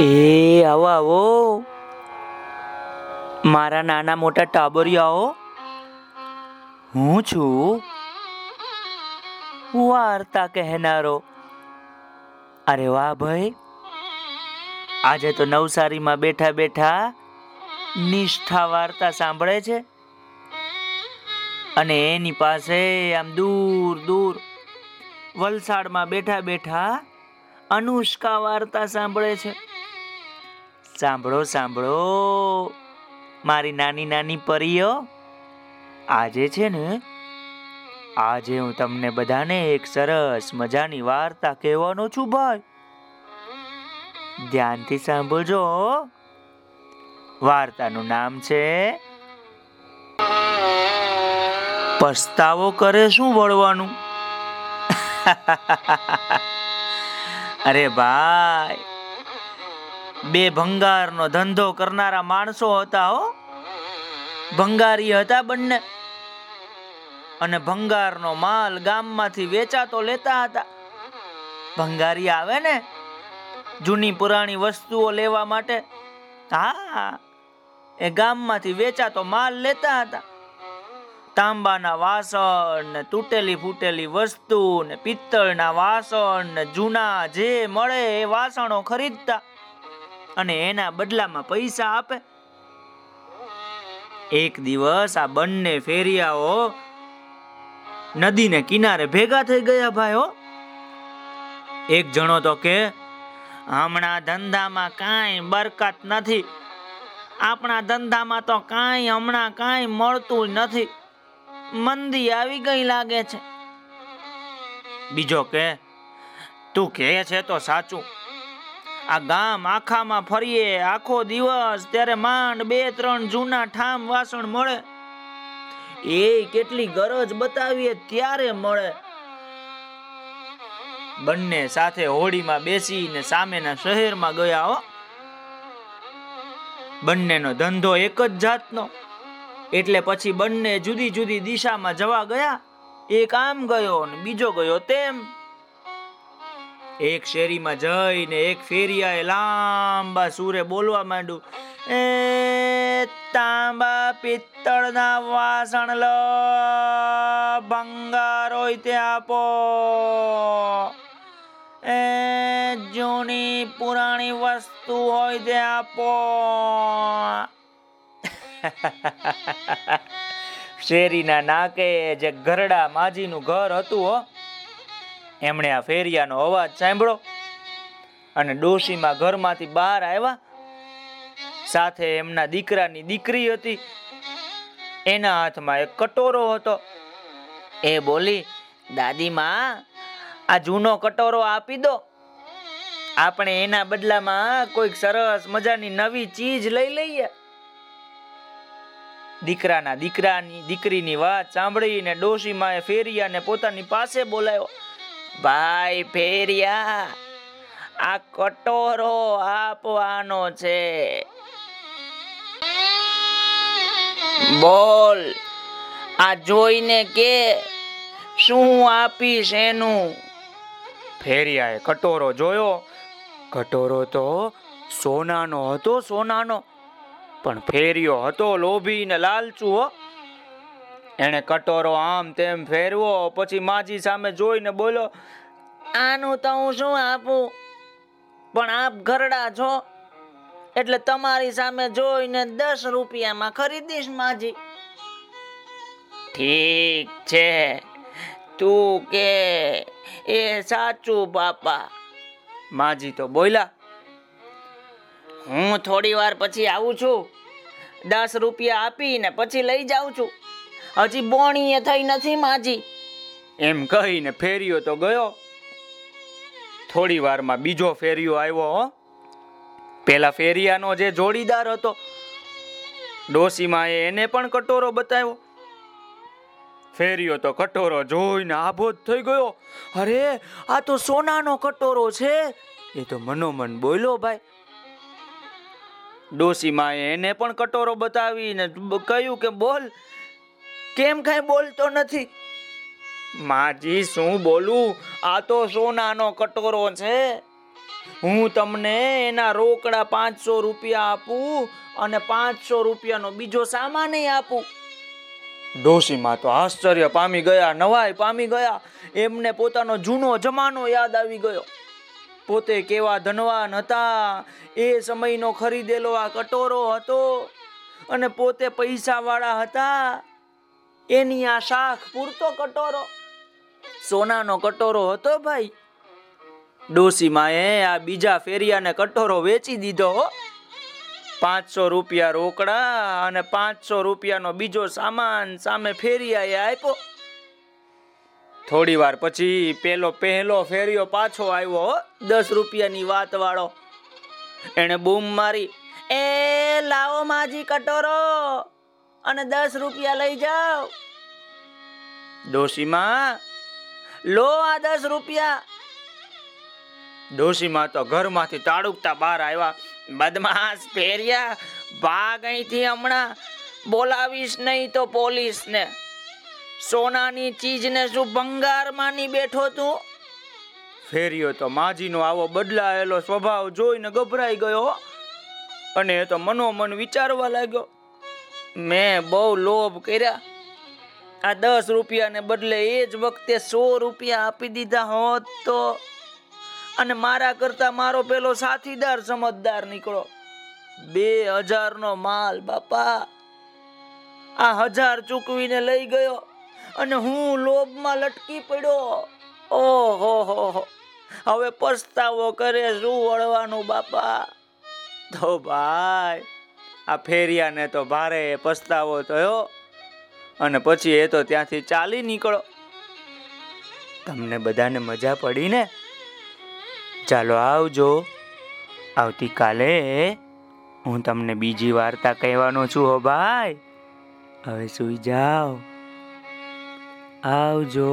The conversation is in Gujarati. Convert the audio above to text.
એ, આવો આવો. મારા નાના મોટા ટાબરિયાઓ, હું છું. વાર્તા કહેનારો. અરે વાહ ભાઈ. આજે તો નવસારીમાં બેઠા બેઠા નિષ્ઠા વાર્તા સાંભળે છે. અને એની પાસે આમ દૂર દૂર વલસાડમાં બેઠા બેઠા અનુષ્કા વાર્તા સાંભળે છે. સાંભળો સાંભળો. મારી નાની નાની પરીઓ, આજે છે ને, આજે હું તમને બધાને એક સરસ મજાની વાર્તા કહેવાનો છું ભાઈ. ધ્યાનથી સાંભળજો વાર્તાનું નામ છે, પસ્તાવો કરે શું વળવાનું? અરે ભાઈ બે ભંગારનો ધંધો કરનારા માણસો હતા હો. ભંગારી હતા બંને. અને ભંગારનો માલ ગામમાંથી વેચાતો લેતા હતા. ભંગારી આવે ને જૂની પુરાણી વસ્તુઓ લેવા માટે. હા, એ ગામમાંથી વેચાતો માલ લેતા હતા. તાંબાના વાસણ ને તૂટેલી ફૂટેલી વસ્તુ ને પિત્તળના વાસણ ને જૂના જે મળે એ વાસણો ખરીદતા. અને એના બદલામાં પૈસા આપે. એક દિવસ આ બંને ફેરિયાઓ નદીને કિનારે ભેગા થઈ ગયા ભાઈ એક જણો તો કે, હમણાં ધંધામાં કાંઈ બરકત નથી. આપણા ધંધામાં તો કાંઈ, હમણાં કાંઈ મળતું નથી. મંદી આવી ગઈ લાગે છે. બીજો કે, તું કહે છે તો સાચું. આ ગામ આખામાં ફરીએ. આખો દિવસ ત્યારે માંડ બે, ત્રણ જૂના ઠામ વાસણ મળે. એ કેટલી ગરજ બતાવીએ ત્યારે મળે. બંને સાથે હોડીમાં બેસીને સામેના શહેરમાં ગયા હો. બંનેનો ધંધો એક જ જાતનો. એટલે પછી બંને જુદી જુદી દિશામાં જવા ગયા. એક આમ ગયો ને બીજો ગયો તેમ. એક શેરીમાં જઈને એક ફેરિયાએ લાંબા સૂરે બોલવા માંડ્યું, એ તાંબા પિત્તળના વાસણ લો, ભંગાર હોય તે આપો. એ જૂની પુરાણી વસ્તુ હોય તે આપો. શેરીના નાકે જે ગરડા માજીનું ઘર હતું હો એમણે આ ફેરિયાનો અવાજ સાંભળો અને ડોશીમાં ઘરમાંથી બહાર આવ્યા. સાથે એમના દીકરાની દીકરી હતી. એના હાથમાં એક કટોરો હતો. એ બોલી દાદીમાં આ જૂનો કટોરો આપી દો. આપણે એના બદલામાં કોઈક સરસ મજાની નવી ચીજ લઈ લઈએ. દીકરાના દીકરાની દીકરીની વાત સાંભળીને ડોશીમાએ ફેરિયાને પોતાની પાસે બોલાવ્યો. ભાઈ ફેરિયા, આ કટોરો આપવાનો છે. બોલ, આ જોઈને કે શું આપીશ એનું? ફેરિયાએ કટોરો જોયો. કટોરો તો સોનાનો હતો, સોનાનો. પણ ફેરિયો હતો લોભી ને લાલચુ, હો. એણે કટોરો આમ તેમ ફેરવો, પછી માજી સામે જોઈને બોલો આનું તો હું શું આપું? પણ આપ ઘરડા છો. એટલે તમારી સામે જોઈને દસ રૂપિયામાં ખરીદીશ, માજી. ઠીક છે. તું કે એ સાચું, બાપા. માજી તો બોલ્યા, હું થોડી વાર પછી આવું છું. દસ રૂપિયા આપીને પછી લઈ જાઉં છું. હજી બોણીએ થઈ નથી માજી. એમ કહીને ફેરિયો તો ગયો. થોડી વારમાં બીજો ફેરિયો આવ્યો પેલા ફેરિયાનો જે જોડીદાર હતો ડોસીમાએ એને પણ કટોરો બતાવ્યો. ફેરિયો તો કટોરો જોઈને આભો થઈ ગયો. અરે, આ તો સોનાનો કટોરો છે. એ તો મનોમન બોલ્યો, ભાઈ. ડોસીમાએ એને પણ કટોરો બતાવીને કહ્યું કે બોલ કેમ કઈ બોલતો નથી? માજી, શું બોલું? આ તો સોનાનો કટોરો છે. હું તમને એના રોકડા પાંચસો રૂપિયા આપું અને પાંચસો રૂપિયાનો બીજો સામાન આપું. ડોશીમાં તો આશ્ચર્ય પામી ગયા, નવાઈ પામી ગયા. એમને પોતાનો જૂનો જમાનો યાદ આવી ગયો. પોતે કેવા ધનવાન હતા. એ સમયનો ખરીદેલો આ કટોરો હતો અને પોતે પૈસાવાળા હતા. એની આ શાખ પૂરતો કટોરો. સોનાનો કટોરો હતો ભાઈ. ડોસીમાએ આ બીજા ફેરિયાને કટોરો વેચી દીધો હો. પાંચસો રૂપિયા રોકડા અને પાંચસો રૂપિયાનો બીજો સામાન સામે ફેરિયાએ આપ્યો. થોડી વાર પછી પેલો પહેલો ફેરિયો પાછો આવ્યો દસ રૂપિયાની વાત વાળો એને બૂમ મારી, એ લાવો માજી કટોરો. અને દસ રૂપિયા લઈ જાઓ. ડોશીમાં? લો આ દસ રૂપિયા. ડોશીમાં તો ઘરમાંથી તાળુકતા બહાર આવ્યા. બદમાશ ફેરિયા ભાગ અહીંથી હમણાં. બોલાવીશ નહીં તો પોલીસને. સોનાની ચીજને શું ભંગાર માની બેઠો તું? ફેર્યો તો માજીનો આવો બદલાયેલો સ્વભાવ જોઈને ગભરાઈ ગયો. અને એ તો મનોમન વિચારવા લાગ્યો. મેં બહુ લોભ કર્યા. આ દસ રૂપિયાને બદલે એ જ વખતે સો રૂપિયા આપી દીધા હોત તો. અને મારા કરતા મારો પેલો સાથીદાર સમજદાર નીકળો. બે હજારનો માલ, બાપા. આ હજાર ચૂકવીને લઈ ગયો અને હું લોભમાં લટકી પડ્યો. ઓહો, હો હવે પસ્તાવો કરે શું વળવાનું, બાપા? તો ભાઈ આ ફેરિયાને તો ભારે પસ્તાવો થયો અને પછી એ તો ત્યાંથી ચાલી નીકળો તમને બધાને મજા પડી ને ચાલો આવજો. આવતીકાલે હું તમને બીજી વાર્તા કહેવાનો છું હો ભાઈ. હવે સુઈ જાઓ. આવજો.